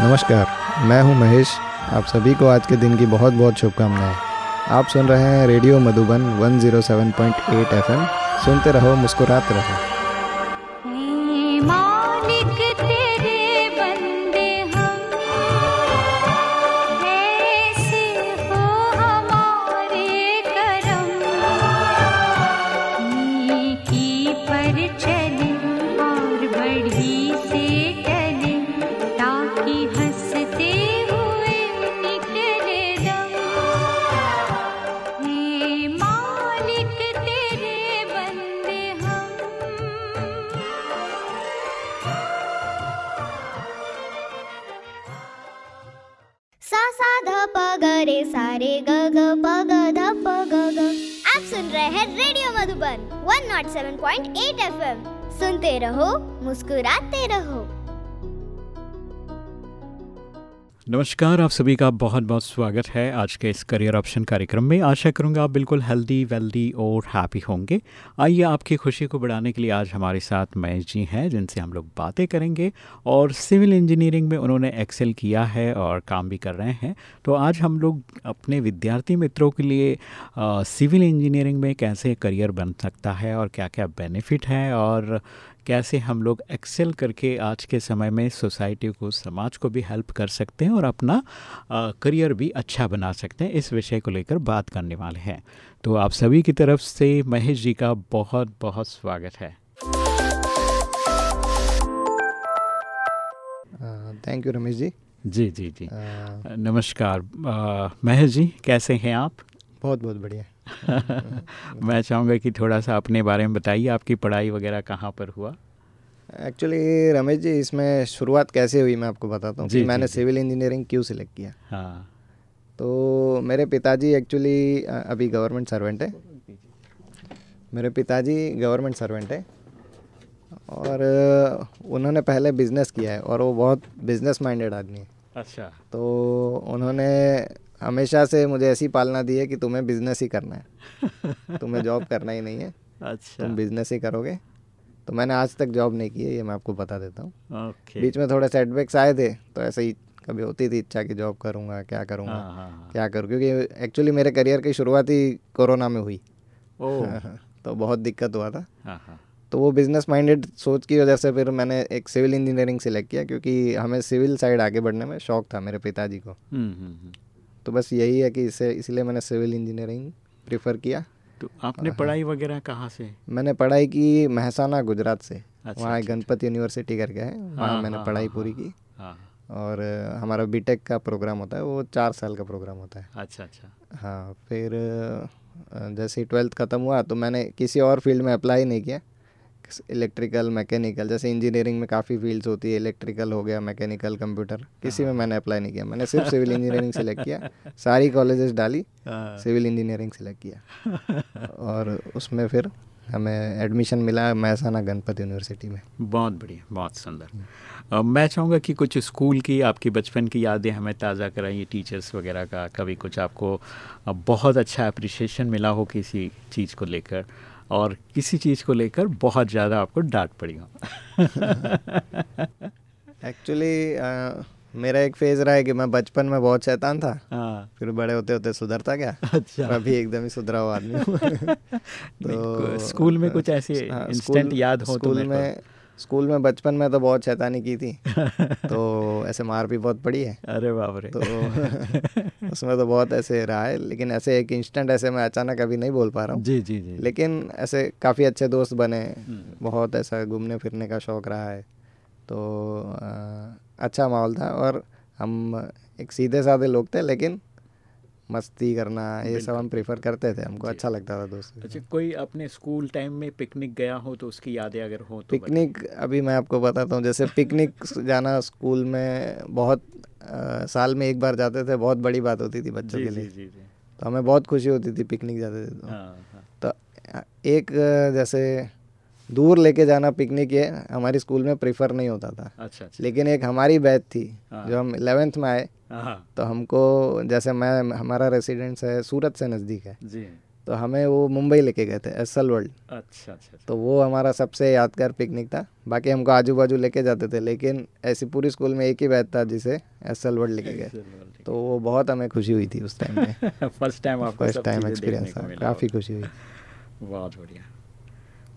नमस्कार, मैं हूँ महेश। आप सभी को आज के दिन की बहुत बहुत शुभकामनाएँ। आप सुन रहे हैं रेडियो मधुबन 107.8 एफएम। सुनते रहो, मुस्कुराते रहो। नमस्कार, आप सभी का बहुत बहुत स्वागत है आज के इस करियर ऑप्शन कार्यक्रम में। आशा करूँगा आप बिल्कुल हेल्दी वेल्दी और हैप्पी होंगे। आइए आपकी खुशी को बढ़ाने के लिए आज हमारे साथ महेश जी हैं, जिनसे हम लोग बातें करेंगे और सिविल इंजीनियरिंग में उन्होंने एक्सेल किया है और काम भी कर रहे हैं। तो आज हम लोग अपने विद्यार्थी मित्रों के लिए सिविल इंजीनियरिंग में कैसे करियर बन सकता है और क्या क्या बेनिफिट है और कैसे हम लोग एक्सेल करके आज के समय में सोसाइटी को समाज को भी हेल्प कर सकते हैं और अपना अ, करियर भी अच्छा बना सकते हैं। इस विषय को लेकर बात करने वाले हैं। तो आप सभी की तरफ़ से महेश जी का बहुत बहुत स्वागत है। Thank you Ramesh ji. जी जी जी। अ, नमस्कार। महेश जी कैसे हैं आप? बहुत बहुत बढ़िया। मैं चाहूँगा कि थोड़ा सा अपने बारे में बताइए आपकी पढ़ाई वगैरह कहाँ पर हुआ? एक्चुअली रमेश जी इसमें शुरुआत कैसे हुई मैं आपको बताता हूँ कि मैंने सिविल इंजीनियरिंग क्यों सिलेक्ट किया। हाँ। तो मेरे पिताजी एक्चुअली अभी गवर्नमेंट सर्वेंट है। मेरे पिताजी गवर्नमेंट सर्वेंट है। और उन्होंने पहले बिज़नेस किया है और वो बहुत बिज़नेस माइंडेड आदमी है। अच्छा। तो उन्होंने हमेशा से मुझे ऐसी पालना दी है कि तुम्हें बिज़नेस ही करना है। तुम्हें जॉब करना ही नहीं है। अच्छा। तुम बिज़नेस ही करोगे। तो मैंने आज तक जॉब नहीं की है ये मैं आपको बता देता हूँ। बीच में थोड़े सेटबैक्स आए थे तो ऐसे ही कभी होती थी इच्छा कि जॉब करूँगा क्या करूँगा हाँ हाँ हाँ। क्या करूँ क्योंकि एक्चुअली मेरे करियर की शुरुआत ही कोरोना में हुई। तो बहुत दिक्कत हुआ था। तो वो बिज़नेस माइंडेड सोच की वजह से फिर मैंने एक सिविल इंजीनियरिंग सिलेक्ट किया क्योंकि हमें सिविल साइड आगे बढ़ने में शौक था मेरे पिताजी को। हम्म हम्म हम्म। तो बस यही है कि इसे इसलिए मैंने सिविल इंजीनियरिंग प्रीफर किया। तो आपने पढ़ाई वगैरह कहाँ से? मैंने पढ़ाई की महसाना गुजरात से। अच्छा, वहाँ अच्छा, गणपत यूनिवर्सिटी करके है। वहाँ हाँ, मैंने हाँ, पढ़ाई हाँ, पूरी हाँ। की। हाँ और हमारा बीटेक का प्रोग्राम होता है वो चार साल का प्रोग्राम होता है। अच्छा अच्छा। हाँ फिर जैसे ही ट्वेल्थ ख़त्म हुआ तो मैंने किसी और फ़ील्ड में अप्लाई नहीं किया। इलेक्ट्रिकल मैकेनिकल जैसे इंजीनियरिंग में काफ़ी फील्ड्स होती है इलेक्ट्रिकल हो गया मैकेनिकल कंप्यूटर किसी में मैंने अप्लाई नहीं किया मैंने सिर्फ़ सिविल इंजीनियरिंग सेलेक्ट किया सारी कॉलेजेस डाली हाँ। सिविल इंजीनियरिंग सेलेक्ट किया। और उसमें फिर हमें एडमिशन मिला महसाना गणपत यूनिवर्सिटी में। बहुत बढ़िया बहुत सुंदर। मैं चाहूँगा कि कुछ स्कूल की आपकी बचपन की यादें हमें ताज़ा कराइए टीचर्स वगैरह का कभी कुछ आपको बहुत अच्छा अप्रिशिएशन मिला हो किसी चीज़ को लेकर। और किसी चीज़ को लेकर बहुत ज़्यादा आपको डांट पड़ी हो एक्चुअली मेरा एक फ़ेज़ रहा है कि मैं बचपन में बहुत शैतान था। हाँ। फिर बड़े होते होते सुधरता गया। अच्छा। अभी एकदम ही सुधरा हुआ आदमी तो स्कूल में कुछ ऐसे हाँ, इंस्टेंट याद हो तो स्कूल तो में स्कूल में बचपन में तो बहुत शैतानी की थी तो ऐसे मार भी बहुत पड़ी है। अरे बाप रे। तो उसमें तो बहुत ऐसे रहा है लेकिन ऐसे एक इंस्टेंट ऐसे मैं अचानक अभी नहीं बोल पा रहा हूँ। जी जी जी। लेकिन ऐसे काफ़ी अच्छे दोस्त बने हम्म। बहुत ऐसा घूमने फिरने का शौक़ रहा है। तो अ, अच्छा माहौल था और हम एक सीधे साधे लोग थे लेकिन मस्ती करना ये सब हम प्रेफर करते थे हमको अच्छा लगता था दोस्त अच्छा कोई अपने स्कूल टाइम में पिकनिक गया हो तो उसकी यादें अगर हो तो पिकनिक अभी मैं आपको बताता हूँ जैसे पिकनिक जाना स्कूल में बहुत अ, साल में एक बार जाते थे बहुत बड़ी बात होती थी बच्चों के लिए। जी जी। तो हमें बहुत खुशी होती थी पिकनिक जाते थे तो। हाँ हाँ। तो एक जैसे दूर लेके जाना पिकनिक ये हमारी स्कूल में प्रेफर नहीं होता था। अच्छा अच्छा। लेकिन एक हमारी बैच थी हाँ। जो हम इलेवेंथ में आए हाँ तो हमको जैसे मैं हमारा रेसिडेंस है सूरत से नज़दीक है। जी। तो हमें वो मुंबई लेके गए थे एस एल वर्ल्ड अच्छा अच्छा। तो वो हमारा सबसे यादगार पिकनिक था। बाकी हमको आजू बाजू लेके जाते थे लेकिन ऐसी पूरी स्कूल में एक ही बैच था जिसे एस एल वर्ल्ड लेके गए। तो वो बहुत हमें खुशी हुई थी उस टाइम में। फ़र्स्ट टाइम आपको फ़र्स्ट टाइम एक्सपीरियंस था। काफ़ी खुशी हुई। बहुत बढ़िया।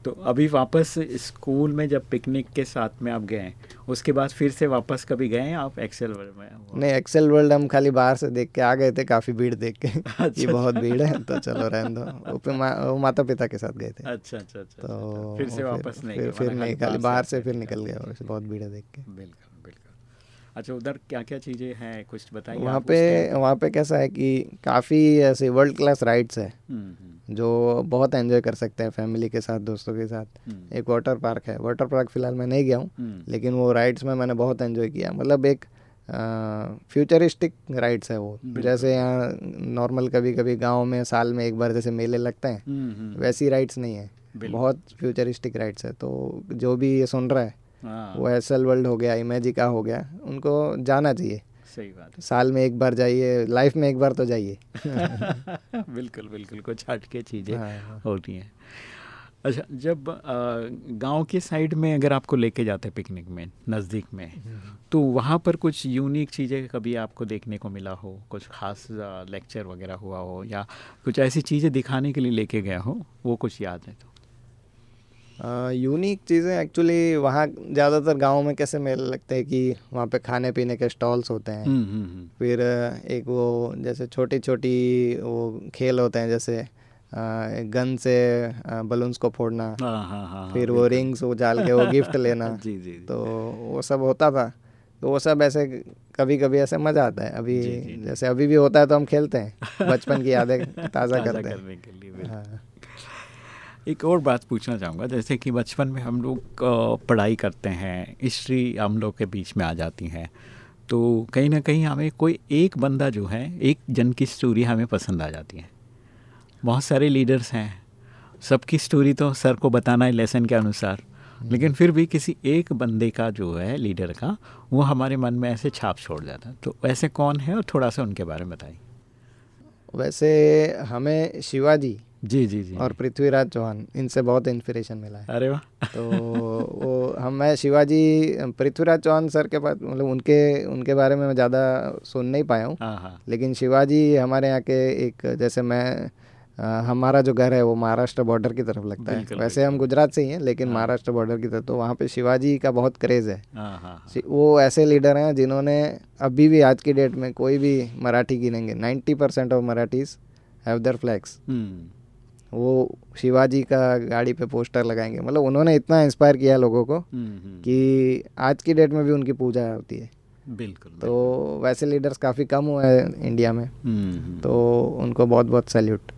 तो अभी वापस स्कूल में जब पिकनिक के साथ में आप गए उसके बाद फिर से वापस कभी गए आप एक्सेल वर्ल्ड में? नहीं एक्सेल वर्ल्ड हम खाली बाहर से देख के आ गए थे काफ़ी भीड़ देख के। अच्छा, ये बहुत भीड़ है तो चलो रहने दो। वो मा, वो माता पिता के साथ गए थे। अच्छा अच्छा अच्छा तो अच्छा, फिर से वापस नहीं फिर, फिर नहीं खाली बाहर से फिर निकल गए। और बहुत भीड़ है देख के। बिल्कुल। अच्छा उधर क्या क्या चीज़ें हैं? कुछ बताइए वहाँ पे वहाँ पे कैसा है कि काफ़ी ऐसे वर्ल्ड क्लास राइड्स है। जो बहुत एंजॉय कर सकते हैं फैमिली के साथ दोस्तों के साथ। हम्म, एक वाटर पार्क है। वाटर पार्क फ़िलहाल मैं नहीं गया हूँ हम्म, लेकिन वो राइड्स में मैंने बहुत एंजॉय किया। मतलब एक फ्यूचरिस्टिक राइड्स है वो। जैसे यहाँ नॉर्मल कभी कभी गाँव में साल में एक बार जैसे मेले लगते हैं हम्म, वैसी राइड्स नहीं है। बहुत फ्यूचरिस्टिक राइड्स है। तो जो भी ये सुन रहा हाँ, वो एस एल वर्ल्ड हो गया इमेजिका हो गया उनको जाना चाहिए। सही बात साल में एक बार जाइए लाइफ में एक बार तो जाइए। बिल्कुल बिल्कुल कुछ हटके चीज़ें हाँ। होती हैं। अच्छा जब गाँव के साइड में अगर आपको लेके जाते पिकनिक में नज़दीक में तो वहाँ पर कुछ यूनिक चीज़ें कभी आपको देखने को मिला हो? कुछ खास लेक्चर वगैरह हुआ हो? या कुछ ऐसी चीज़ें दिखाने के लिए लेके गया हो? वो कुछ याद है तो। यूनिक चीज़ें एक्चुअली वहाँ ज़्यादातर गाँव में कैसे मेले लगते हैं कि वहाँ पे खाने पीने के स्टॉल्स होते हैं। हम्म, हम्म, हम्म, फिर एक वो जैसे छोटी छोटी वो खेल होते हैं जैसे गन से बलून्स को फोड़ना। हाँ हाँ हाँ फिर वो रिंग्स उजाल के वो गिफ्ट लेना। जी जी। तो वो सब होता था। तो वो सब ऐसे कभी कभी ऐसे मज़ा आता है। अभी जी, जी। जैसे अभी भी होता है तो हम खेलते हैं। बचपन की यादें ताज़ा ताज़ा करते हैं। करने के लिए हाँ। एक और बात पूछना चाहूँगा। जैसे कि बचपन में हम लोग पढ़ाई करते हैं हिस्ट्री हम लोग के बीच में आ जाती है। तो कहीं ना कहीं हमें कोई एक बंदा जो है एक जन की स्टोरी हमें पसंद आ जाती है। बहुत सारे लीडर्स हैं। सबकी स्टोरी तो सर को बताना है लेसन के अनुसार। लेकिन फिर भी किसी एक बंदे का जो है लीडर का वो हमारे मन में ऐसे छाप छोड़ जाता है। तो ऐसे कौन है और थोड़ा सा उनके बारे में बताइए। वैसे हमें शिवाजी जी जी जी और पृथ्वीराज चौहान इनसे बहुत इंस्पिरेशन मिला है। अरे वाह। तो वो हम मैं शिवाजी पृथ्वीराज चौहान सर के पास मतलब उनके उनके बारे में मैं ज़्यादा सुन नहीं पाया हूँ। हाँ हाँ। लेकिन शिवाजी हमारे यहाँ के एक जैसे मैं अ, हमारा जो घर है वो महाराष्ट्र बॉर्डर की तरफ़ लगता है। वैसे हम गुजरात से ही हैं लेकिन हाँ। महाराष्ट्र बॉर्डर की तरफ़ तो वहाँ पे शिवाजी का बहुत क्रेज़ है। वो ऐसे लीडर हैं जिन्होंने अभी भी आज की डेट में कोई भी Marathi गिनेंगे। Ninety percent of Marathis have flags हम्म। वो शिवाजी का गाड़ी पे पोस्टर लगाएँगे। मतलब उन्होंने इतना इंस्पायर किया लोगों को हम्म, हम्म, कि आज की डेट में भी उनकी पूजा होती है। बिल्कुल तो वैसे लीडर्स काफ़ी कम हुए हैं इंडिया में। हम्म। तो उनको बहुत बहुत सैल्यूट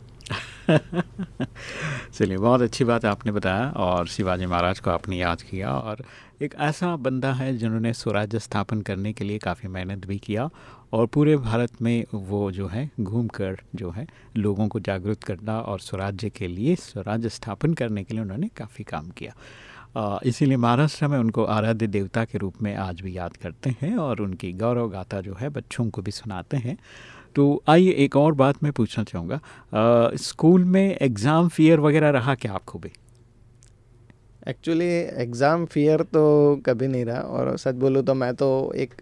चलिए बहुत अच्छी बात आपने बताया और शिवाजी महाराज को आपने याद किया और एक ऐसा बंदा है जिन्होंने स्वराज्य स्थापन करने के लिए काफ़ी मेहनत भी किया और पूरे भारत में वो जो है, घूमकर जो है, लोगों को जागरूक करना और स्वराज्य के लिए, स्वराज्य स्थापन करने के लिए उन्होंने काफ़ी काम किया। इसीलिए महाराष्ट्र में उनको आराध्य देवता के रूप में आज भी याद करते हैं और उनकी गौरव गाथा जो है, बच्चों को भी सुनाते हैं। तो आइए एक और बात मैं पूछना चाहूँगा। स्कूल में एग्ज़ाम फियर वगैरह रहा क्या आपको भी? एक्चुअली एग्ज़ाम फियर तो कभी नहीं रहा और सच बोलूँ तो मैं तो एक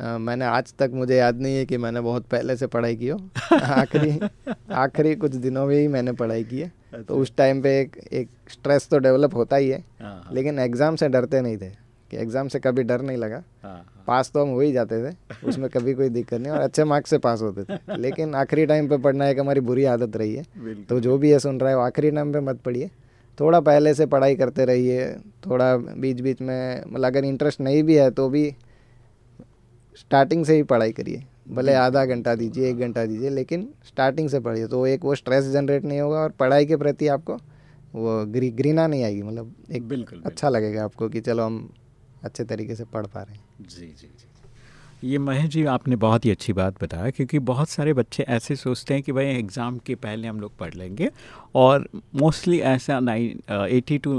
मैंने आज तक मुझे याद नहीं है कि मैंने बहुत पहले से पढ़ाई की हो। आखिरी आखिरी कुछ दिनों में ही मैंने पढ़ाई की है। अच्छा। तो उस टाइम पे एक एक स्ट्रेस तो डेवलप होता ही है। हाँ, लेकिन एग्ज़ाम से डरते नहीं थे कि एग्ज़ाम से कभी डर नहीं लगा। हाँ, हाँ, पास तो हम हो ही जाते थे उसमें कभी कोई दिक्कत नहीं और अच्छे मार्क्स से पास होते थे। लेकिन आखिरी टाइम पे पढ़ना एक हमारी बुरी आदत रही है। तो जो भी ये सुन रहा है वो आखिरी टाइम पे मत पढ़िए। थोड़ा पहले से पढ़ाई करते रहिए थोड़ा बीच बीच में मतलब अगर इंटरेस्ट नहीं भी है तो भी स्टार्टिंग से ही पढ़ाई करिए। भले आधा घंटा दीजिए एक घंटा दीजिए लेकिन स्टार्टिंग से पढ़िए। तो एक वो स्ट्रेस जनरेट नहीं होगा और पढ़ाई के प्रति आपको वो ग्री ग्रीना नहीं आएगी। मतलब एक बिल्कुल अच्छा लगेगा आपको कि चलो हम अच्छे तरीके से पढ़ पा रहे हैं। जी जी जी। ये महेश जी आपने बहुत ही अच्छी बात बताया क्योंकि बहुत सारे बच्चे ऐसे सोचते हैं कि भाई एग्ज़ाम के पहले हम लोग पढ़ लेंगे और मोस्टली ऐसा nine eighty to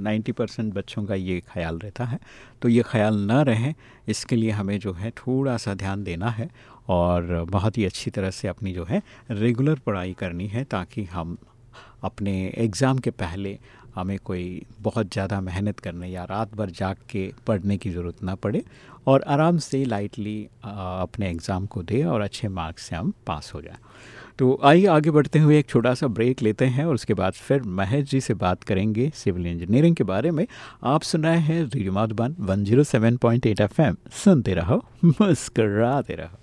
ninety percent बच्चों का ये ख्याल रहता है। तो ये ख्याल ना रहे, इसके लिए हमें जो है थोड़ा सा ध्यान देना है और बहुत ही अच्छी तरह से अपनी जो है रेगुलर पढ़ाई करनी है ताकि हम अपने एग्ज़ाम के पहले हमें कोई बहुत ज़्यादा मेहनत करने या रात भर जाग के पढ़ने की ज़रूरत ना पड़े और आराम से लाइटली अपने एग्ज़ाम को दे और अच्छे मार्क्स से हम पास हो जाए। तो आइए आगे बढ़ते हुए एक छोटा सा ब्रेक लेते हैं और उसके बाद फिर महेश जी से बात करेंगे सिविल इंजीनियरिंग के बारे में। आप सुन रहे हैं रेडियो माधुबन 107.8 एफएम सुनते रहो, मुस्कराते रहो।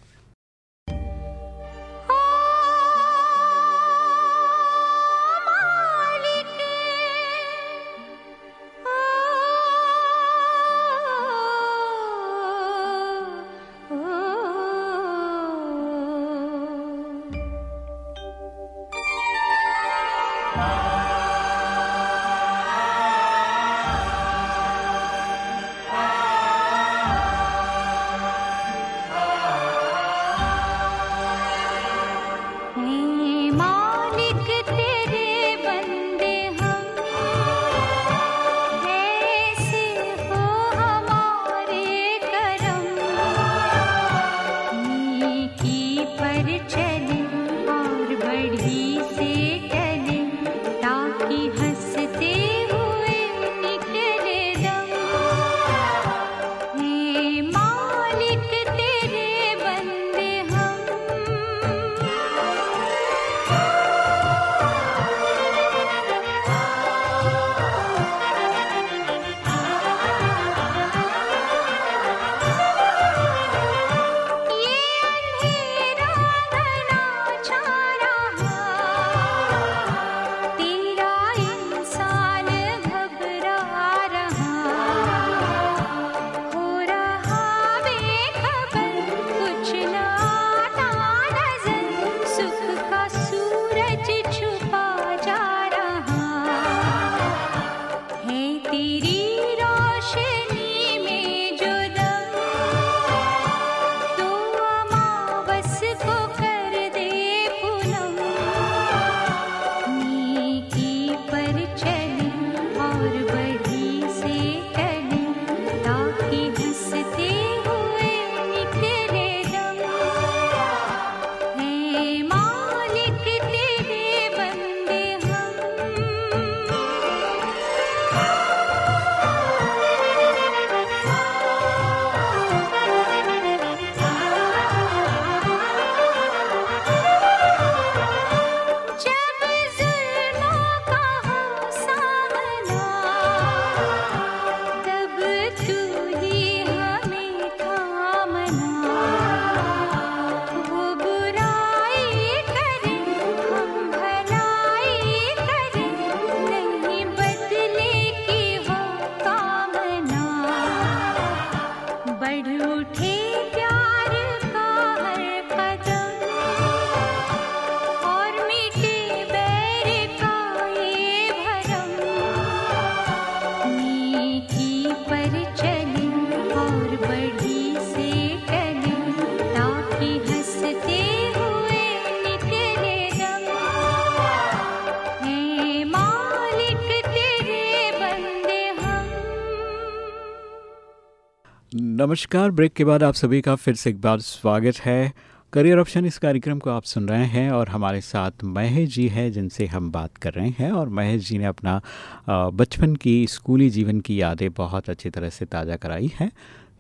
नमस्कार ब्रेक के बाद आप सभी का फिर से एक बार स्वागत है। करियर ऑप्शन इस कार्यक्रम को आप सुन रहे हैं और हमारे साथ महेश जी हैं जिनसे हम बात कर रहे हैं और महेश जी ने अपना बचपन की, स्कूली जीवन की यादें बहुत अच्छी तरह से ताज़ा कराई हैं।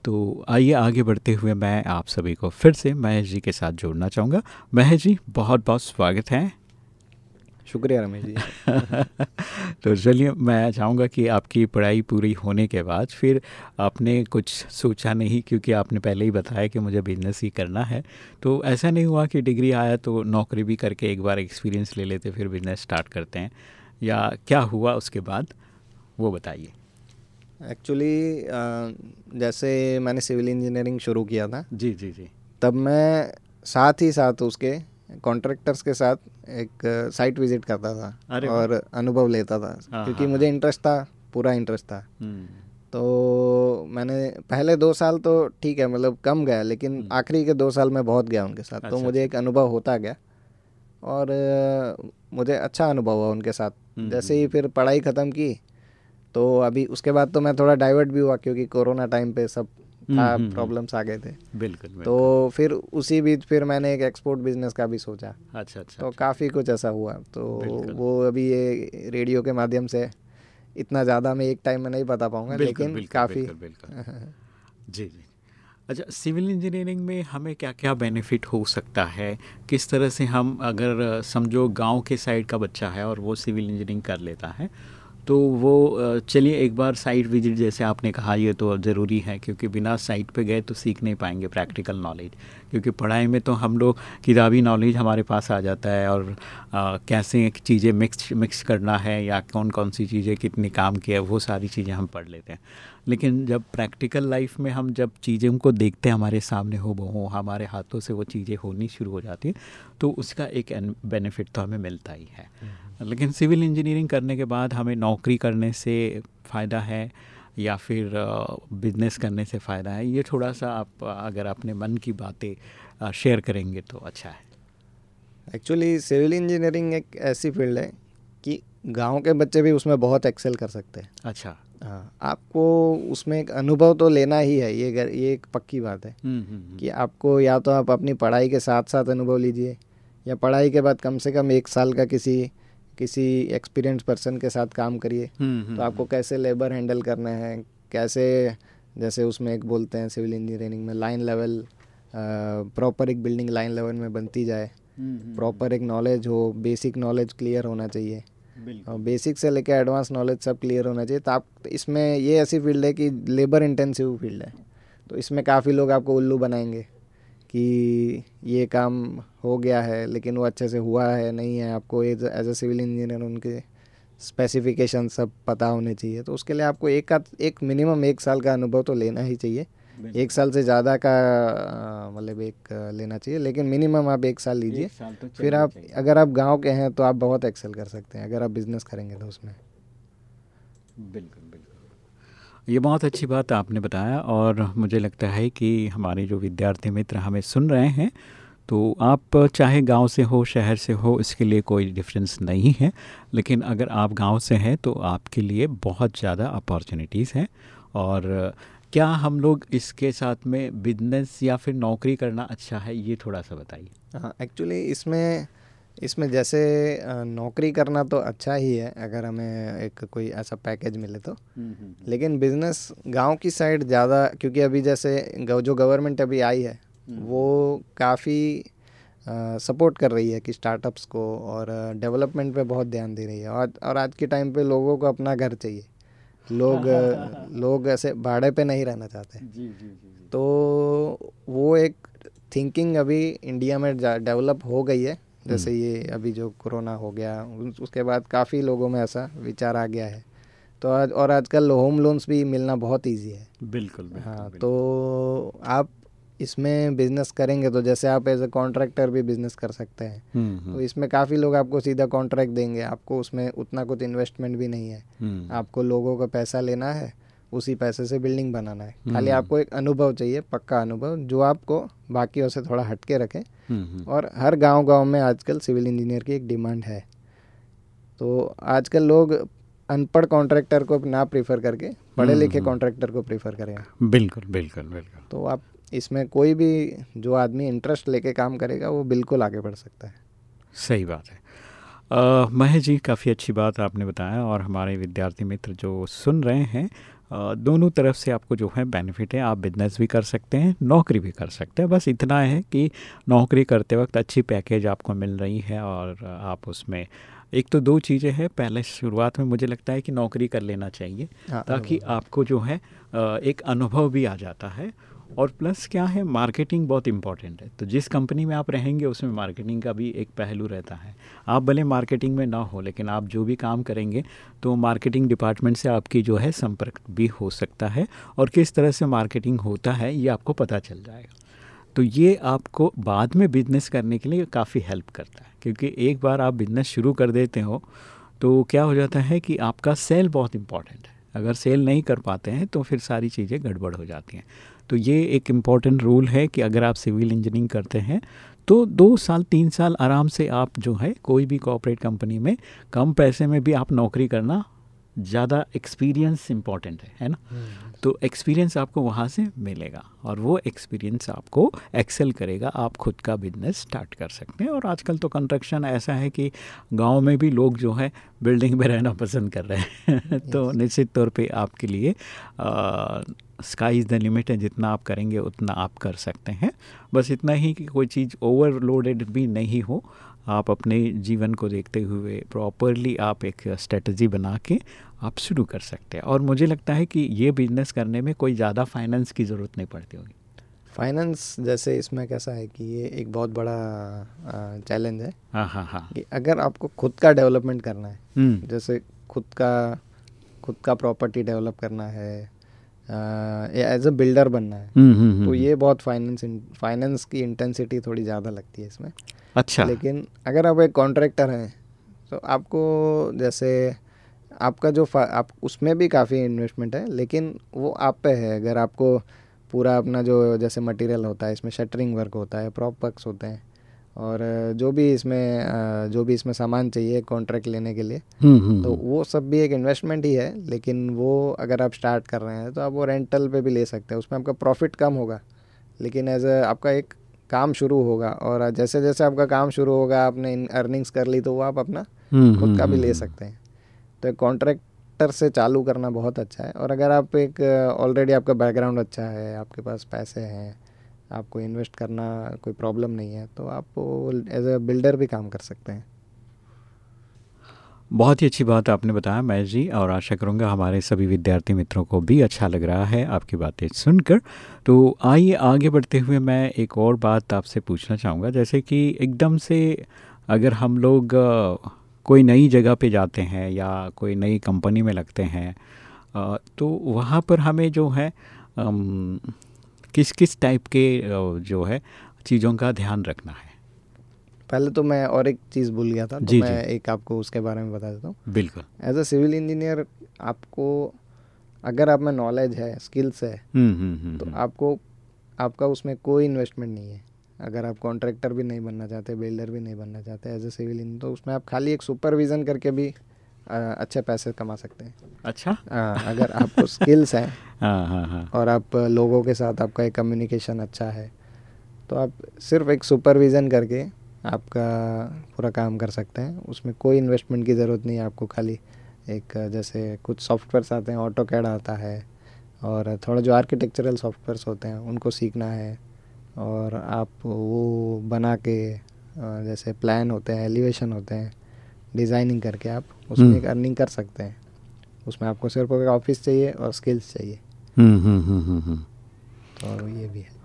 तो आइए आगे बढ़ते हुए मैं आप सभी को फिर से महेश जी के साथ जोड़ना चाहूँगा। महेश जी बहुत बहुत स्वागत है। शुक्रिया रमेश जी। तो चलिए मैं चाहूँगा कि आपकी पढ़ाई पूरी होने के बाद फिर आपने कुछ सोचा नहीं क्योंकि आपने पहले ही बताया कि मुझे बिज़नेस ही करना है। तो ऐसा नहीं हुआ कि डिग्री आया तो नौकरी भी करके एक बार एक्सपीरियंस ले लेते फिर बिज़नेस स्टार्ट करते हैं। या क्या हुआ उसके बाद वो बताइए। एक्चुअली जैसे मैंने सिविल इंजीनियरिंग शुरू किया था जी जी जी। तब मैं साथ ही साथ उसके कॉन्ट्रैक्टर्स के साथ एक साइट विज़िट करता था और अनुभव लेता था। हाँ, क्योंकि हाँ, मुझे इंटरेस्ट था पूरा इंटरेस्ट था। हम्म, तो मैंने पहले दो साल तो ठीक है मतलब कम गया लेकिन आखिरी के दो साल में बहुत गया उनके साथ। अच्छा, तो अच्छा, मुझे एक अनुभव होता गया और मुझे अच्छा अनुभव हुआ उनके साथ। हम्म, जैसे ही फिर पढ़ाई ख़त्म की तो अभी उसके बाद तो मैं थोड़ा डाइवर्ट भी हुआ क्योंकि कोरोना टाइम पे सब था हम्म, हम्म, प्रॉब्लम्स आ गए थे। बिल्कुल। तो फिर उसी बीच फिर मैंने एक एक्सपोर्ट बिज़नेस का भी सोचा। अच्छा अच्छा तो अच्छा। काफ़ी कुछ ऐसा हुआ। तो वो अभी ये रेडियो के माध्यम से इतना ज़्यादा मैं एक टाइम में नहीं बता पाऊँगा लेकिन काफ़ी। जी जी। अच्छा सिविल इंजीनियरिंग में हमें क्या क्या बेनिफिट हो सकता है? किस तरह से हम अगर समझो गाँव के साइड का बच्चा है और वो सिविल इंजीनियरिंग कर लेता है तो वो चलिए एक बार साइट विज़िट जैसे आपने कहा ये तो ज़रूरी है क्योंकि बिना साइट पे गए तो सीख नहीं पाएँगे प्रैक्टिकल नॉलेज क्योंकि पढ़ाई में तो हम लोग किताबी नॉलेज हमारे पास आ जाता है और अ, कैसे चीज़ें मिक्स मिक्स करना है या कौन कौन सी चीज़ें कितनी काम की है वो सारी चीज़ें हम पढ़ लेते हैं। लेकिन जब प्रैक्टिकल लाइफ में हम जब चीज़ों को देखते हैं हमारे सामने हो बहु हमारे हाथों से वो चीज़ें होनी शुरू हो जाती हैं तो उसका एक बेनिफिट तो हमें मिलता ही है। लेकिन सिविल इंजीनियरिंग करने के बाद हमें नौकरी करने से फ़ायदा है या फिर बिज़नेस करने से फ़ायदा है ये थोड़ा सा आप अगर अपने मन की बातें शेयर करेंगे तो अच्छा है। एक्चुअली सिविल इंजीनियरिंग एक ऐसी फ़ील्ड है कि गाँव के बच्चे भी उसमें बहुत एक्सेल कर सकते हैं। अच्छा। हाँ आपको उसमें एक अनुभव तो लेना ही है ये गर- ये एक पक्की बात है। हम्म, हम्म, हम्म। कि आपको या तो आप अपनी पढ़ाई के साथ साथ अनुभव लीजिए या पढ़ाई के बाद कम से कम एक साल का किसी किसी एक्सपीरियंस पर्सन के साथ काम करिए। हम्म, हम्म, तो आपको कैसे लेबर हैंडल करना है कैसे जैसे उसमें एक बोलते हैं सिविल इंजीनियरिंग में लाइन लेवल प्रॉपर एक बिल्डिंग लाइन लेवल में बनती जाए। हम्म, हम्म, प्रॉपर एक नॉलेज हो बेसिक नॉलेज क्लियर होना चाहिए। और बेसिक से लेकर एडवांस नॉलेज सब क्लियर होना चाहिए तो आप इसमें ये ऐसी फ़ील्ड है कि लेबर इंटेंसिव फ़ील्ड है। तो इसमें काफ़ी लोग आपको उल्लू बनाएँगे। कि ये काम हो गया है लेकिन वो अच्छे से हुआ है नहीं है आपको as as uh civil engineer उनके स्पेसिफिकेशन सब पता होने चाहिए। तो उसके लिए आपको एक का एक मिनिमम एक साल का अनुभव तो लेना ही चाहिए। एक साल से ज़्यादा का मतलब एक लेना चाहिए लेकिन मिनिमम आप एक साल लीजिए। तो फिर आप अगर आप गाँव के हैं तो आप बहुत एक्सेल कर सकते हैं अगर आप बिज़नेस करेंगे तो उसमें। बिल्कुल। ये बहुत अच्छी बात आपने बताया और मुझे लगता है कि हमारे जो विद्यार्थी मित्र हमें सुन रहे हैं तो आप चाहे गाँव से हो, शहर से हो, इसके लिए कोई डिफरेंस नहीं है। लेकिन अगर आप गाँव से हैं तो आपके लिए बहुत ज़्यादा अपॉर्चुनिटीज़ हैं। और क्या हम लोग इसके साथ में बिज़नेस या फिर नौकरी करना अच्छा है, ये थोड़ा सा बताइए। हाँ एक्चुअली इसमें इसमें जैसे नौकरी करना तो अच्छा ही है अगर हमें एक कोई ऐसा पैकेज मिले तो। लेकिन बिज़नेस गाँव की साइड ज़्यादा क्योंकि अभी जैसे जो गवर्नमेंट अभी आई है वो काफ़ी सपोर्ट कर रही है कि स्टार्टअप्स को और डेवलपमेंट पे बहुत ध्यान दे रही है। और और आज के टाइम पे लोगों को अपना घर चाहिए। लोग लोग ऐसे भाड़े पे नहीं रहना चाहते। जी जी जी तो वो एक थिंकिंग अभी इंडिया में डेवलप हो गई है। जैसे ये अभी जो कोरोना हो गया उसके बाद काफ़ी लोगों में ऐसा विचार आ गया है। तो आज और आजकल होम लोन्स भी मिलना बहुत इजी है। बिल्कुल बिल्कुल हाँ बिल्कुल। तो आप इसमें बिज़नेस करेंगे तो जैसे आप एज ए कॉन्ट्रैक्टर भी बिज़नेस कर सकते हैं। हम्म, तो हम्म, इसमें काफ़ी लोग आपको सीधा कॉन्ट्रैक्ट देंगे आपको उसमें उतना कुछ इन्वेस्टमेंट भी नहीं है। हम्म, आपको लोगों का पैसा लेना है उसी पैसे से बिल्डिंग बनाना है। खाली हम्म। आपको एक अनुभव चाहिए पक्का अनुभव जो आपको बाकियों से थोड़ा हटके रखे हम्म, हम्म, और हर गाँव गाँव में आजकल सिविल इंजीनियर की एक डिमांड है। तो आजकल लोग अनपढ़ कॉन्ट्रैक्टर को ना प्रीफर करके पढ़े लिखे। कॉन्ट्रैक्टर को प्रीफर करेंगे बिल्कुल बिल्कुल बिल्कुल। तो आप इसमें कोई भी जो आदमी इंटरेस्ट लेके काम करेगा वो बिल्कुल आगे बढ़ सकता है। सही बात है। महेश जी काफ़ी अच्छी बात आपने बताया और हमारे विद्यार्थी मित्र जो सुन रहे हैं दोनों तरफ़ से आपको जो है बेनिफिट है आप बिज़नेस भी कर सकते हैं नौकरी भी कर सकते हैं। बस इतना है कि नौकरी करते वक्त अच्छी पैकेज आपको मिल रही है और आप उसमें एक तो दो चीज़ें हैं। पहले शुरुआत में मुझे लगता है कि नौकरी कर लेना चाहिए हाँ, ताकि आपको जो है एक अनुभव भी आ जाता है। और प्लस क्या है मार्केटिंग बहुत इंपॉर्टेंट है। तो जिस कंपनी में आप रहेंगे, उसमें मार्केटिंग का भी एक पहलू रहता है। आप भले मार्केटिंग में ना हो, लेकिन आप जो भी काम करेंगे तो मार्केटिंग डिपार्टमेंट से आपकी जो है संपर्क भी हो सकता है और किस तरह से मार्केटिंग होता है, ये आपको पता चल जाएगा। तो ये आपको बाद में बिज़नेस करने के लिए काफ़ी हेल्प करता है, क्योंकि एक बार आप बिज़नेस शुरू कर देते हो तो क्या हो जाता है कि आपका सेल बहुत इंपॉर्टेंट है। अगर सेल नहीं कर पाते हैं तो फिर सारी चीज़ें गड़बड़ हो जाती हैं। तो ये एक इंपॉर्टेंट रूल है कि अगर आप सिविल इंजीनियरिंग करते हैं तो दो साल, तीन साल आराम से आप जो है कोई भी कॉपरेट कंपनी में कम पैसे में भी आप नौकरी करना ज़्यादा एक्सपीरियंस इंपॉर्टेंट है है ना? तो एक्सपीरियंस आपको वहाँ से मिलेगा और वो एक्सपीरियंस आपको एक्सेल करेगा। आप खुद का बिज़नेस स्टार्ट कर सकते हैं। और आजकल तो कंस्ट्रक्शन ऐसा है कि गाँव में भी लोग जो है बिल्डिंग में रहना पसंद कर रहे हैं। तो निश्चित तौर पे आपके लिए स्काई इज़ द लिमिट है। जितना आप करेंगे उतना आप कर सकते हैं। बस इतना ही कि कोई चीज़ ओवरलोडेड भी नहीं हो। आप अपने जीवन को देखते हुए प्रॉपरली आप एक स्ट्रेटजी बना के आप शुरू कर सकते हैं। और मुझे लगता है कि ये बिज़नेस करने में कोई ज़्यादा फाइनेंस की ज़रूरत नहीं पड़ती होगी। फाइनेंस जैसे इसमें कैसा है कि ये एक बहुत बड़ा चैलेंज है। हाँ हाँ हाँ। कि अगर आपको खुद का डेवलपमेंट करना है हम्म, जैसे खुद का खुद का प्रॉपर्टी डेवलप करना है एज अ बिल्डर बनना है। हम्म, हम्म, तो हम्म, ये बहुत फाइनेंस फाइनेंस की इंटेंसिटी थोड़ी ज़्यादा लगती है इसमें। अच्छा। लेकिन अगर आप एक कॉन्ट्रैक्टर हैं तो आपको जैसे आपका जो आप उसमें भी काफ़ी इन्वेस्टमेंट है लेकिन वो आप पे है। अगर आपको पूरा अपना जो जैसे मटेरियल होता है इसमें शटरिंग वर्क होता है प्रॉप वर्क्स होते हैं और जो भी इसमें जो भी इसमें सामान चाहिए कॉन्ट्रैक्ट लेने के लिए हम्म, हम्म, तो हम्म, वो सब भी एक इन्वेस्टमेंट ही है लेकिन वो अगर आप स्टार्ट कर रहे हैं तो आप वो रेंटल पे भी ले सकते हैं। उसमें आपका प्रॉफिट कम होगा लेकिन एज अ आपका एक काम शुरू होगा और जैसे जैसे आपका काम शुरू होगा आपने अर्निंग्स कर ली तो वो आप अपना खुद का भी ले सकते हैं। तो एक कॉन्ट्रैक्टर से चालू करना बहुत अच्छा है और अगर आप एक ऑलरेडी आपका बैकग्राउंड अच्छा है आपके पास पैसे हैं आपको इन्वेस्ट करना कोई प्रॉब्लम नहीं है तो आप एज ए बिल्डर भी काम कर सकते हैं। बहुत ही अच्छी बात आपने बताया, महेश जी, और आशा करूँगा हमारे सभी विद्यार्थी मित्रों को भी अच्छा लग रहा है आपकी बातें सुनकर। तो आइए आगे बढ़ते हुए मैं एक और बात आपसे पूछना चाहूँगा, जैसे कि एकदम से अगर हम लोग कोई नई जगह पे जाते हैं या कोई नई कंपनी में लगते हैं तो वहाँ पर हमें जो है किस किस टाइप के जो है चीज़ों का ध्यान रखना है पहले तो मैं और एक चीज़ भूल गया था तो जी, मैं जी। एक आपको उसके बारे में बता देता हूँ बिल्कुल एज अ सिविल इंजीनियर आपको अगर आप में नॉलेज है स्किल्स है हम्म हम्म हम्म तो हम्म। आपको आपका उसमें कोई इन्वेस्टमेंट नहीं है अगर आप कॉन्ट्रैक्टर भी नहीं बनना चाहते बिल्डर भी नहीं बनना चाहते एज ए सिविल इंजीनियर तो उसमें आप खाली एक सुपरविज़न करके भी अच्छे पैसे कमा सकते हैं। अच्छा? अ, अगर आपको स्किल्स हैं हाँ हाँ हाँ। और आप लोगों के साथ आपका एक कम्युनिकेशन अच्छा है तो आप सिर्फ़ एक सुपरविज़न करके आपका पूरा काम कर सकते हैं। उसमें कोई इन्वेस्टमेंट की ज़रूरत नहीं है आपको खाली एक जैसे कुछ सॉफ्टवेयर्स आते हैं ऑटो कैड आता है और थोड़ा जो आर्किटेक्चरल सॉफ्टवेयर्स होते हैं उनको सीखना है और आप वो बना के जैसे प्लान होते हैं एलिवेशन होते हैं डिज़ाइनिंग करके आप उसमें हम्म। एक अर्निंग कर सकते हैं। उसमें आपको सिर्फ़ एक ऑफ़िस चाहिए और स्किल्स चाहिए। हम्म हम्म हम्म हम्म हम्म। तो ये भी है।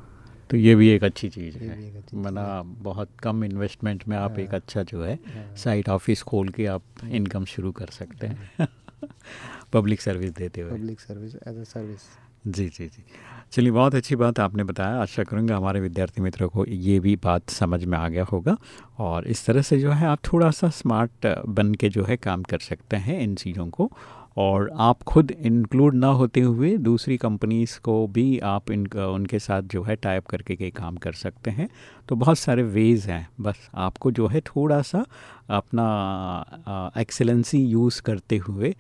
तो ये भी एक अच्छी चीज़ है। मना बहुत कम इन्वेस्टमेंट में आप एक हाँ। अच्छा जो है हाँ। साइड ऑफ़िस खोल के आप इनकम शुरू कर सकते हैं। पब्लिक सर्विस देते हुए। Public service as a service जी जी जी। चलिए, बहुत अच्छी बात आपने बताया। आशा करूँगा हमारे विद्यार्थी मित्रों को ये भी बात समझ में आ गया होगा। और इस तरह से जो है, आप थोड़ा सा स्मार्ट बन के जो है काम कर सकते हैं इन चीज़ों को। और आप खुद इंक्लूड ना होते हुए दूसरी कंपनीज़ को भी आप इन, उनके साथ जो है टाइप करके के काम कर सकते हैं। तो बहुत सारे वेज़ हैं। बस आपको जो है थोड़ा सा अपना एक्सेलेंसी यूज़ करते हुए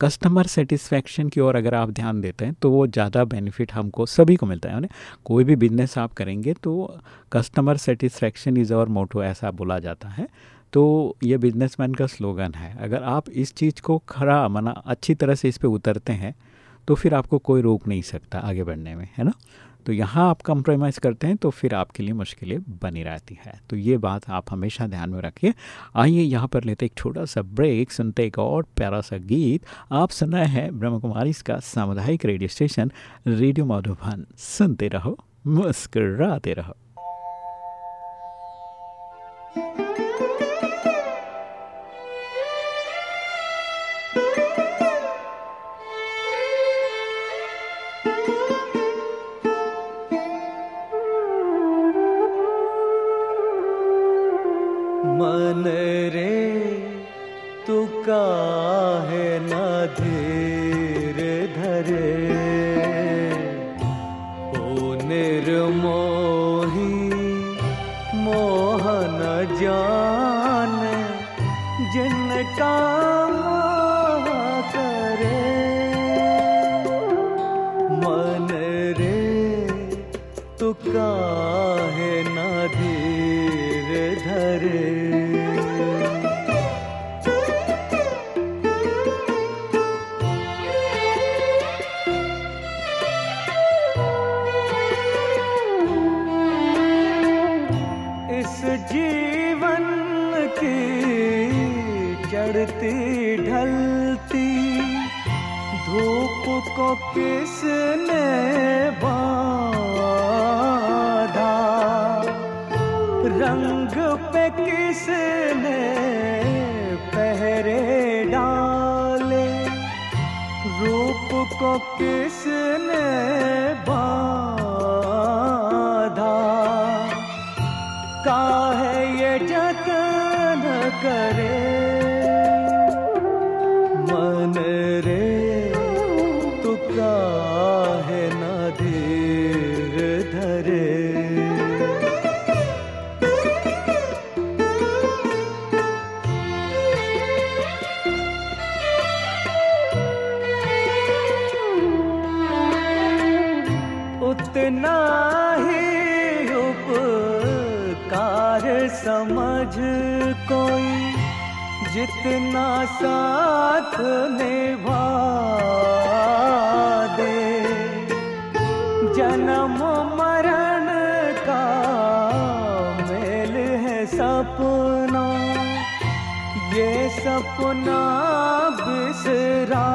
कस्टमर सेटिस्फेक्शन की ओर अगर आप ध्यान देते हैं तो वो ज़्यादा बेनिफिट हमको, सभी को मिलता है। यानी कोई भी बिज़नेस आप करेंगे तो कस्टमर सेटिस्फेक्शन इज़ और मोटो ऐसा बोला जाता है। तो ये बिजनेसमैन का स्लोगन है। अगर आप इस चीज़ को खरा, मना, अच्छी तरह से इस पर उतरते हैं तो फिर आपको कोई रोक नहीं सकता आगे बढ़ने में, है ना? तो यहाँ आप कंप्रोमाइज़ करते हैं तो फिर आपके लिए मुश्किलें बनी रहती है। तो ये बात आप हमेशा ध्यान में रखिए। आइए यहाँ पर लेते एक छोटा सा ब्रेक सुनते एक और प्यारा सा गीत। आप सुन रहे हैं ब्रह्म कुमारी का सामुदायिक रेडियो स्टेशन रेडियो मधुबन सुनते रहो, मुस्कराते रहो। चढ़ती ढलती, धूप को किसने बांधा? रंग पे किसने पहरे डाले? रूप को किसने बांधा? काहे ये जतन करे जितना साथ निभा दे। जन्म मरण का मेल है सपना। ये सपना बिसरा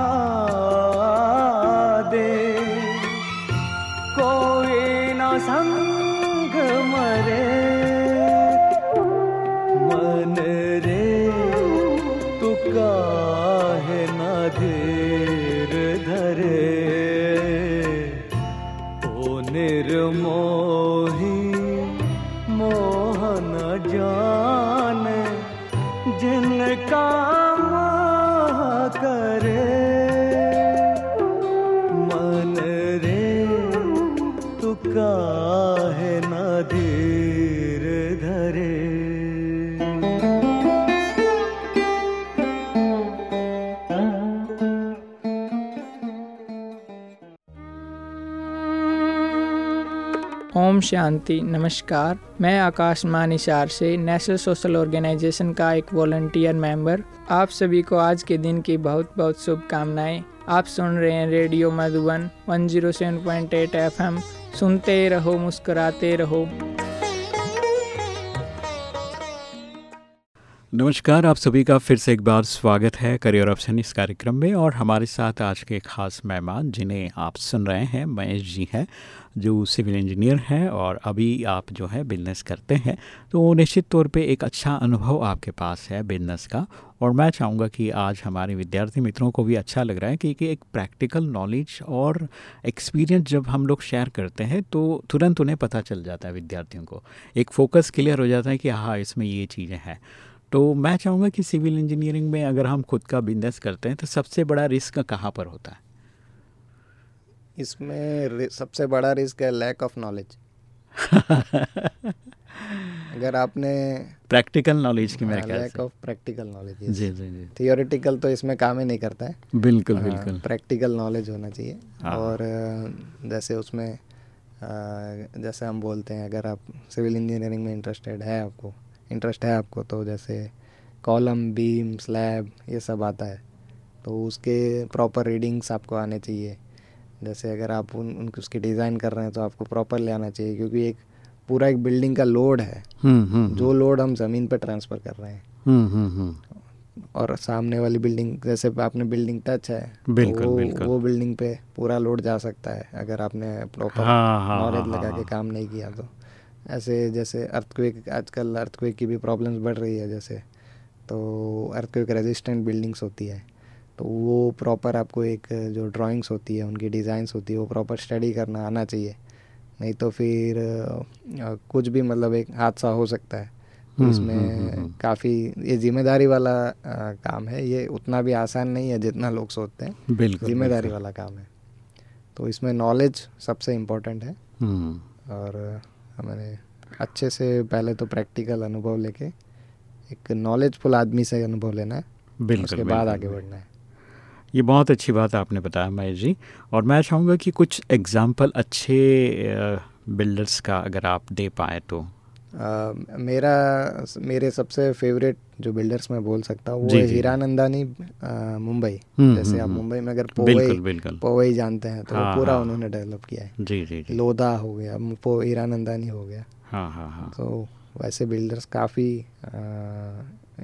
शांति, नमस्कार। मैं आकाश मानिशार से नेशनल सोशल ऑर्गेनाइजेशन का एक वॉलंटियर मेंबर आप सभी को आज के दिन की बहुत बहुत शुभकामनाएँ। आप सुन रहे हैं रेडियो मधुबन 107.8 एफएम सुनते रहो, मुस्कुराते रहो। नमस्कार आप सभी का फिर से एक बार स्वागत है करियर ऑप्शन इस कार्यक्रम में और हमारे साथ आज के खास मेहमान जिन्हें आप सुन रहे हैं महेश जी हैं जो सिविल इंजीनियर हैं और अभी आप जो है बिज़नेस करते हैं। तो निश्चित तौर पे एक अच्छा अनुभव आपके पास है बिज़नेस का और मैं चाहूँगा कि आज हमारे विद्यार्थी मित्रों को भी अच्छा लग रहा है कि, कि एक प्रैक्टिकल नॉलेज और एक्सपीरियंस जब हम लोग शेयर करते हैं तो तुरंत उन्हें पता चल जाता है विद्यार्थियों को। एक फोकस क्लियर हो जाता है कि हाँ इसमें ये चीज़ें हैं। तो मैं चाहूँगा कि सिविल इंजीनियरिंग में अगर हम खुद का बिज़नेस करते हैं तो सबसे बड़ा रिस्क कहाँ पर होता है? इसमें सबसे बड़ा रिस्क है लैक ऑफ़ नॉलेज अगर आपने प्रैक्टिकल नॉलेज की मेरे ख्याल लैक ऑफ़ प्रैक्टिकल नॉलेज जी जी जी। थियोरिटिकल तो इसमें काम ही नहीं करता है। बिल्कुल आ, बिल्कुल। प्रैक्टिकल नॉलेज होना चाहिए। हाँ। और जैसे उसमें जैसे हम बोलते हैं अगर आप सिविल इंजीनियरिंग में इंटरेस्टेड है आपको इंटरेस्ट है आपको तो जैसे कॉलम बीम स्लैब ये सब आता है। तो उसके प्रॉपर रीडिंग्स आपको आने चाहिए। जैसे अगर आप उन, उन उसकी डिज़ाइन कर रहे हैं तो आपको प्रॉपर ले आना चाहिए क्योंकि एक पूरा एक बिल्डिंग का लोड है। हम्म हम्म जो लोड हम ज़मीन पर ट्रांसफ़र कर रहे हैं। हम्म हम्म हम्म। और सामने वाली बिल्डिंग जैसे आपने बिल्डिंग टच है तो बिल्कुल, वो, बिल्कुल। वो बिल्डिंग पे पूरा लोड जा सकता है अगर आपने प्रॉपर हाँ, हाँ, नॉलेज हाँ, लगा हाँ, के काम नहीं किया तो। ऐसे जैसे अर्थक्वेक आजकल अर्थक्वेक की भी प्रॉब्लम्स बढ़ रही है जैसे तो अर्थक्वेक रेजिस्टेंट बिल्डिंग्स होती है तो वो प्रॉपर आपको एक जो ड्राइंग्स होती है उनकी डिज़ाइंस होती है वो प्रॉपर स्टडी करना आना चाहिए। नहीं तो फिर कुछ भी मतलब एक हादसा हो सकता है। तो हम्म, हम्म, हम्म, इसमें हम्म। काफ़ी ये ज़िम्मेदारी वाला काम है ये उतना भी आसान नहीं है जितना लोग सोचते हैं। बिल्कुल ज़िम्मेदारी वाला काम है। तो इसमें नॉलेज सबसे इम्पोर्टेंट है। और हमारे अच्छे से पहले तो प्रैक्टिकल अनुभव लेके एक नॉलेजफुल आदमी से अनुभव लेना है। बिल्कुल उसके बाद बिल्कुल। आगे बढ़ना है। ये बहुत अच्छी बात आपने बताया महेश जी और मैं चाहूँगा कि कुछ एग्ज़ाम्पल अच्छे बिल्डर्स का अगर आप दे पाए तो। आ, मेरा मेरे सबसे फेवरेट जो बिल्डर्स मैं बोल सकता हूँ वो है। हीरानंदानी मुंबई। हम्म, जैसे हम्म, आप हम्म। मुंबई में अगर पोवई पोवई जानते हैं तो हाँ, पूरा हाँ। उन्होंने डेवलप किया है। जी जी जी। लोधा हो गया हीरानंदानी हो गया। हाँ हाँ हाँ। तो वैसे बिल्डर्स काफ़ी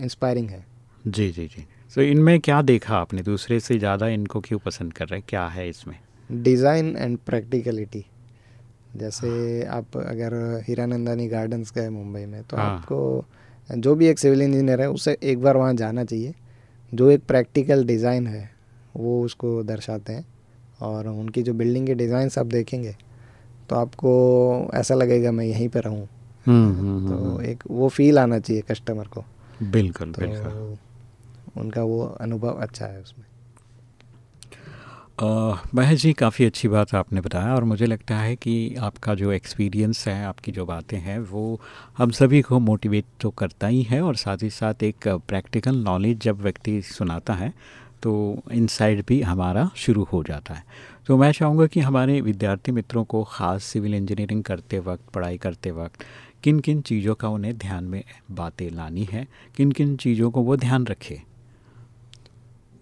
इंस्पायरिंग है। जी जी जी। तो इनमें क्या देखा आपने? दूसरे से ज़्यादा इनको क्यों पसंद कर रहे हैं? क्या है इसमें? डिज़ाइन एंड प्रैक्टिकलिटी जैसे आप अगर हीरानंदानी गार्डन्स गए मुंबई में तो हाँ। आपको जो भी एक सिविल इंजीनियर है उसे एक बार वहाँ जाना चाहिए। जो एक प्रैक्टिकल डिज़ाइन है वो उसको दर्शाते हैं और उनकी जो बिल्डिंग के डिज़ाइंस आप देखेंगे तो आपको ऐसा लगेगा मैं यहीं पर रहूँ। हम्म, हम्म, तो हम्म, एक वो फील आना चाहिए कस्टमर को। बिल्कुल तो बिल्कुल। तो उनका वो अनुभव अच्छा है उसमें। महेश जी, काफ़ी अच्छी बात आपने बताया और मुझे लगता है कि आपका जो एक्सपीरियंस है, आपकी जो बातें हैं, वो हम सभी को मोटिवेट तो करता ही है और साथ ही साथ एक प्रैक्टिकल नॉलेज जब व्यक्ति सुनाता है तो इनसाइड भी हमारा शुरू हो जाता है। तो मैं चाहूँगा कि हमारे विद्यार्थी मित्रों को ख़ास सिविल इंजीनियरिंग करते वक्त, पढ़ाई करते वक्त किन किन चीज़ों का उन्हें ध्यान में बातें लानी है किन किन चीज़ों को वो ध्यान रखे।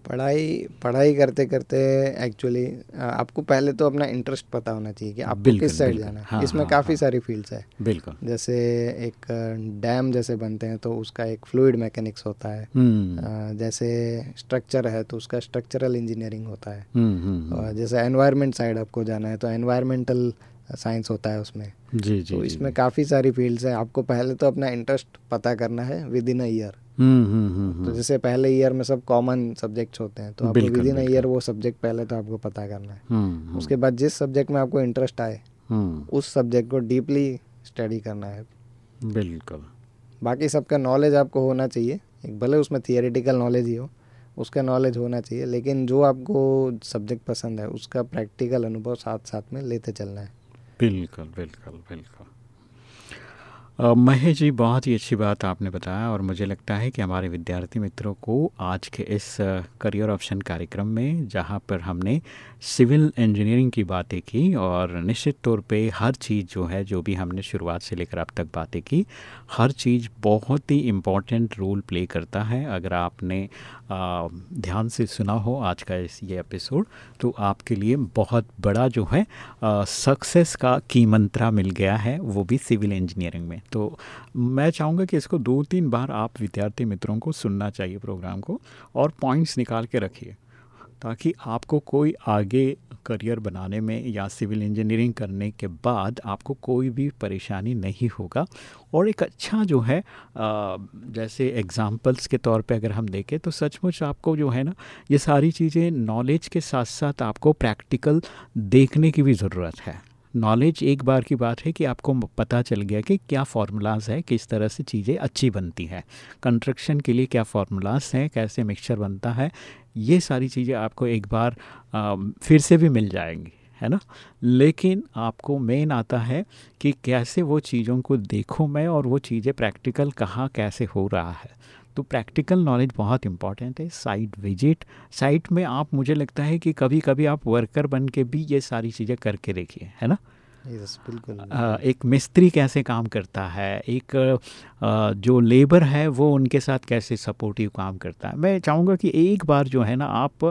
पढ़ाई पढ़ाई करते करते एक्चुअली आपको पहले तो अपना इंटरेस्ट पता होना चाहिए कि आपको किस साइड जाना है। हाँ, इसमें हाँ, काफ़ी हाँ। सारी फील्ड्स है। बिल्कुल। जैसे एक डैम जैसे बनते हैं तो उसका एक फ्लूड मैकेनिक्स होता है। हम्म। जैसे स्ट्रक्चर है तो उसका स्ट्रक्चरल इंजीनियरिंग होता है। हम्म, हम्म, और जैसे एनवायरमेंट साइड आपको जाना है तो एनवायरमेंटल साइंस होता है उसमें। जी जी तो इसमें काफ़ी सारी फील्ड्स हैं। आपको पहले तो अपना इंटरेस्ट पता करना है विद इन अ ईयर तो हम्म। जैसे पहले ईयर में सब कॉमन सब्जेक्ट्स होते हैं तो आपको विद इन ईयर वो सब्जेक्ट पहले तो आपको पता करना है। हम्म, हम्म, उसके बाद जिस सब्जेक्ट में आपको इंटरेस्ट आए हम्म, उस सब्जेक्ट को डीपली स्टडी करना है। बिल्कुल। बाकी सबका नॉलेज आपको होना चाहिए एक भले उसमें थियोरेटिकल नॉलेज ही हो उसका नॉलेज होना चाहिए लेकिन जो आपको सब्जेक्ट पसंद है उसका प्रैक्टिकल अनुभव साथ साथ में लेते चलना है। बिल्कुल बिल्कुल बिल्कुल। महेश जी, बहुत ही अच्छी बात आपने बताया और मुझे लगता है कि हमारे विद्यार्थी मित्रों को आज के इस करियर ऑप्शन कार्यक्रम में, जहाँ पर हमने सिविल इंजीनियरिंग की बातें की और निश्चित तौर पे हर चीज़ जो है, जो भी हमने शुरुआत से लेकर अब तक बातें की, हर चीज़ बहुत ही इंपॉर्टेंट रोल प्ले करता है। अगर आपने ध्यान से सुना हो आज का इस ये एपिसोड तो आपके लिए बहुत बड़ा जो है सक्सेस का की मंत्रा मिल गया है, वो भी सिविल इंजीनियरिंग में। तो मैं चाहूँगा कि इसको दो तीन बार आप विद्यार्थी मित्रों को सुनना चाहिए प्रोग्राम को और पॉइंट्स निकाल के रखिए। ताकि आपको कोई आगे करियर बनाने में या सिविल इंजीनियरिंग करने के बाद आपको कोई भी परेशानी नहीं होगा। और एक अच्छा जो है जैसे एग्जाम्पल्स के तौर पे अगर हम देखें तो सचमुच आपको जो है ना, ये सारी चीज़ें नॉलेज के साथ साथ आपको प्रैक्टिकल देखने की भी ज़रूरत है। नॉलेज एक बार की बात है कि आपको पता चल गया कि क्या फार्मूलाज है किस तरह से चीज़ें अच्छी बनती हैं। कंस्ट्रक्शन के लिए क्या फार्मूलाज हैं कैसे मिक्सचर बनता है ये सारी चीज़ें आपको एक बार आ, फिर से भी मिल जाएँगी है ना? लेकिन आपको मेन आता है कि कैसे वो चीज़ों को देखूँ मैं और वो चीज़ें प्रैक्टिकल कहाँ कैसे हो रहा है। तो प्रैक्टिकल नॉलेज बहुत इंपॉर्टेंट है साइट विज़िट साइट में आप मुझे लगता है कि कभी कभी आप वर्कर बन के भी ये सारी चीज़ें करके देखिए है ना? यस बिल्कुल। एक मिस्त्री कैसे काम करता है एक जो लेबर है वो उनके साथ कैसे सपोर्टिव काम करता है। मैं चाहूँगा कि एक बार जो है ना आप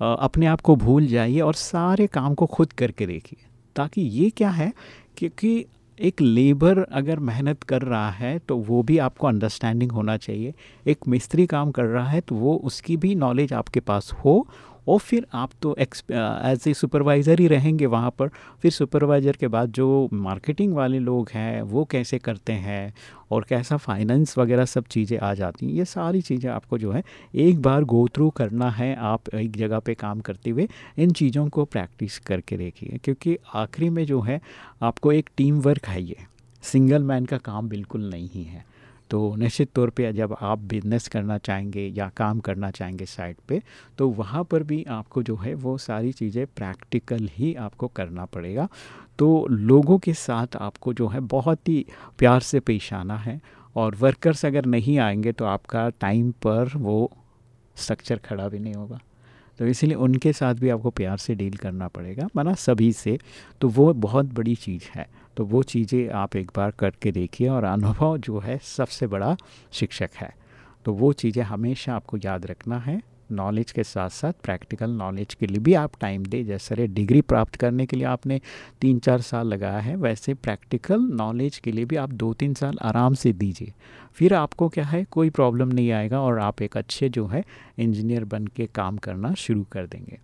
अपने आप को भूल जाइए और सारे काम को खुद करके देखिए ताकि ये क्या है क्योंकि एक लेबर अगर मेहनत कर रहा है तो वो भी आपको अंडरस्टैंडिंग होना चाहिए। एक मिस्त्री काम कर रहा है तो वो उसकी भी नॉलेज आपके पास हो और फिर आप तो एज ए सुपरवाइज़र ही रहेंगे वहाँ पर। फिर सुपरवाइज़र के बाद जो मार्केटिंग वाले लोग हैं, वो कैसे करते हैं और कैसा फाइनेंस वगैरह सब चीज़ें आ जाती हैं, ये सारी चीज़ें आपको जो है एक बार गो थ्रू करना है आप एक जगह पे काम करते हुए। इन चीज़ों को प्रैक्टिस करके देखिए, क्योंकि आखिरी में जो है आपको एक टीम वर्क है ये। सिंगल मैन का काम बिल्कुल नहीं है। तो निश्चित तौर पे जब आप बिज़नेस करना चाहेंगे या काम करना चाहेंगे साइट पे तो वहाँ पर भी आपको जो है वो सारी चीज़ें प्रैक्टिकल ही आपको करना पड़ेगा। तो लोगों के साथ आपको जो है बहुत ही प्यार से पेश आना है और वर्कर्स अगर नहीं आएँगे तो आपका टाइम पर वो स्ट्रक्चर खड़ा भी नहीं होगा। तो इसीलिए उनके साथ भी आपको प्यार से डील करना पड़ेगा, माना सभी से। तो वो बहुत बड़ी चीज़ है। तो वो चीज़ें आप एक बार करके देखिए और अनुभव जो है सबसे बड़ा शिक्षक है। तो वो चीज़ें हमेशा आपको याद रखना है। नॉलेज के साथ साथ प्रैक्टिकल नॉलेज के लिए भी आप टाइम दें। जैसे डिग्री प्राप्त करने के लिए आपने तीन चार साल लगाया है, वैसे प्रैक्टिकल नॉलेज के लिए भी आप दो तीन साल आराम से दीजिए। फिर आपको क्या है, कोई प्रॉब्लम नहीं आएगा और आप एक अच्छे जो है इंजीनियर बन के काम करना शुरू कर देंगे।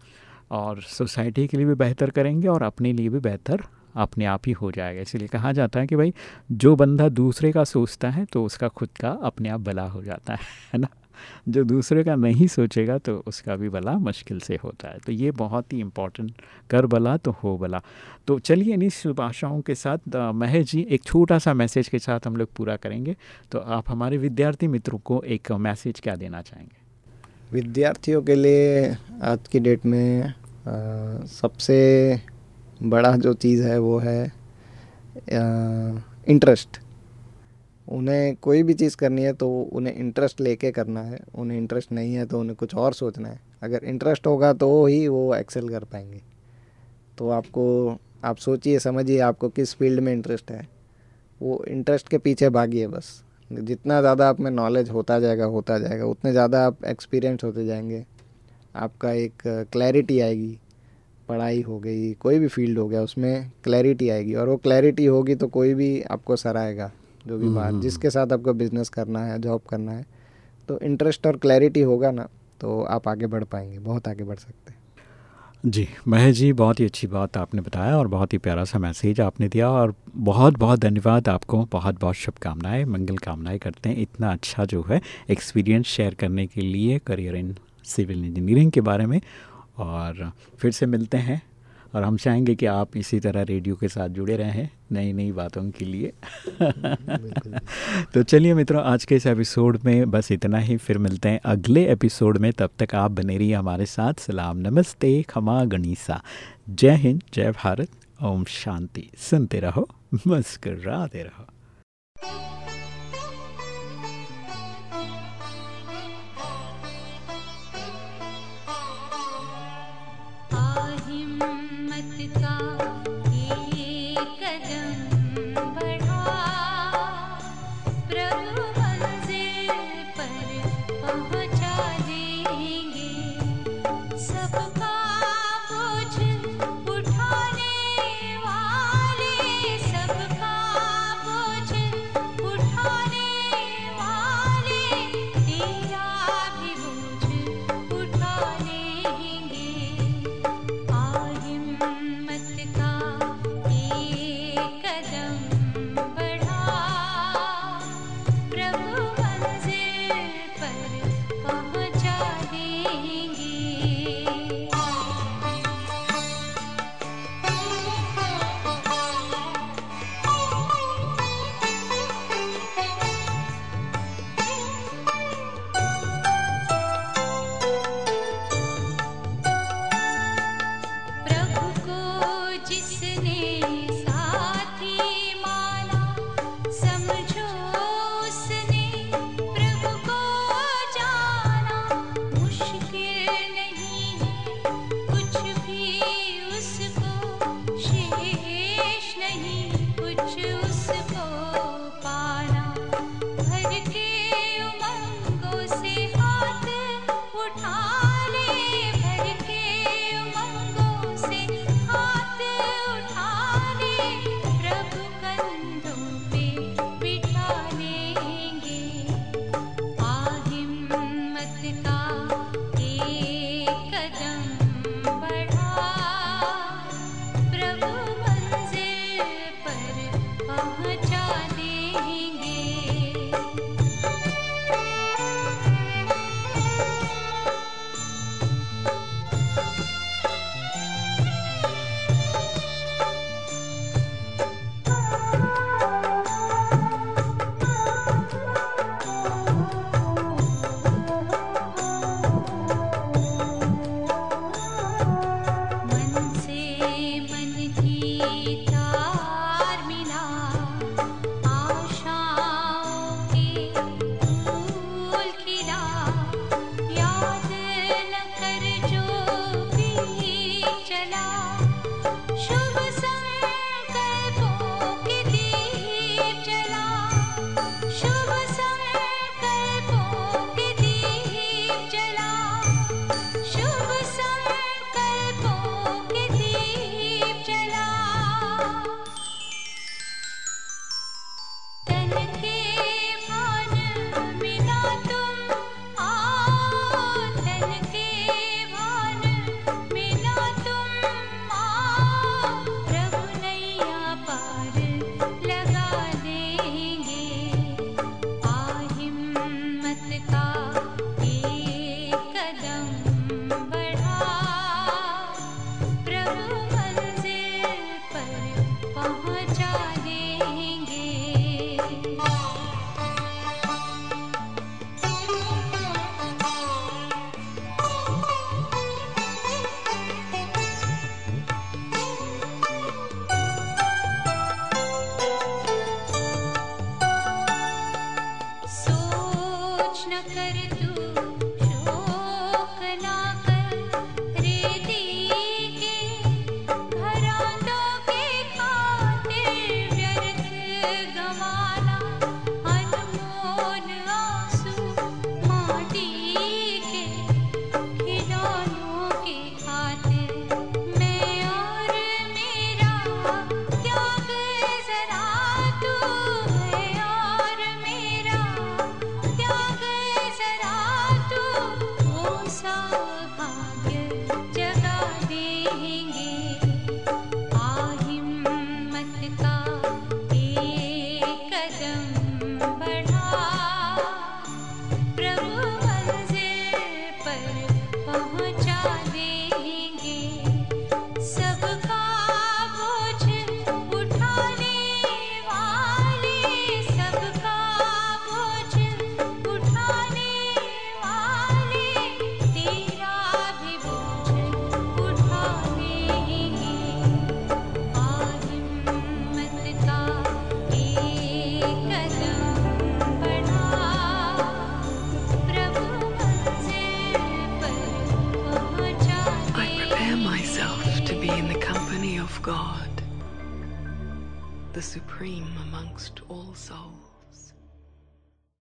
और सोसाइटी के लिए भी बेहतर करेंगे और अपने लिए भी बेहतर अपने आप ही हो जाएगा। इसलिए कहा जाता है कि भाई जो बंदा दूसरे का सोचता है तो उसका खुद का अपने आप भला हो जाता है है ना? जो दूसरे का नहीं सोचेगा तो उसका भी भला मुश्किल से होता है। तो ये बहुत ही इम्पोर्टेंट कर भला तो हो भला। तो चलिए इन्हीं शुभ आशाओं के साथ महेश जी एक छोटा सा मैसेज के साथ हम लोग पूरा करेंगे। तो आप हमारे विद्यार्थी मित्रों को एक मैसेज क्या देना चाहेंगे? विद्यार्थियों के लिए आज की डेट में अ, सबसे बड़ा जो चीज़ है वो है इंटरेस्ट उन्हें कोई भी चीज़ करनी है तो उन्हें इंटरेस्ट लेके करना है, उन्हें इंटरेस्ट नहीं है तो उन्हें कुछ और सोचना है। अगर इंटरेस्ट होगा तो ही वो एक्सेल कर पाएँगे। तो आपको, आप सोचिए, समझिए आपको किस फ़ील्ड में इंटरेस्ट है। वो इंटरेस्ट के पीछे भागिए बस। जितना ज़्यादा आप में नॉलेज होता जाएगा होता जाएगा, उतने ज़्यादा आप एक्सपीरियंस होते जाएँगे। आपका एक क्लैरिटी आएगी। पढ़ाई हो गई कोई भी फ़ील्ड हो गया उसमें क्लैरिटी आएगी। और वो क्लैरिटी होगी तो कोई भी आपको सराहेगा जो भी बात। जिसके साथ आपको बिज़नेस करना है जॉब करना है तो इंटरेस्ट और क्लैरिटी होगा ना तो आप आगे बढ़ पाएँगे बहुत आगे बढ़ सकते हैं। जी महेश जी बहुत ही अच्छी बात आपने बताया और बहुत ही प्यारा सा मैसेज आपने दिया और बहुत बहुत धन्यवाद आपको बहुत बहुत शुभकामनाएँ मंगल कामनाएँ करते हैं। इतना अच्छा जो है एक्सपीरियंस शेयर करने के लिए करियर इन सिविल इंजीनियरिंग के बारे में और फिर से मिलते हैं। और हम चाहेंगे कि आप इसी तरह रेडियो के साथ जुड़े रहें नई नई बातों के लिए। तो चलिए मित्रों आज के इस एपिसोड में बस इतना ही। फिर मिलते हैं अगले एपिसोड में। तब तक आप बने रहिए हमारे साथ। सलाम नमस्ते खमा गणिसा। जय हिंद जय भारत। ओम शांति। सुनते रहो मुस्कुराते रहो। zaman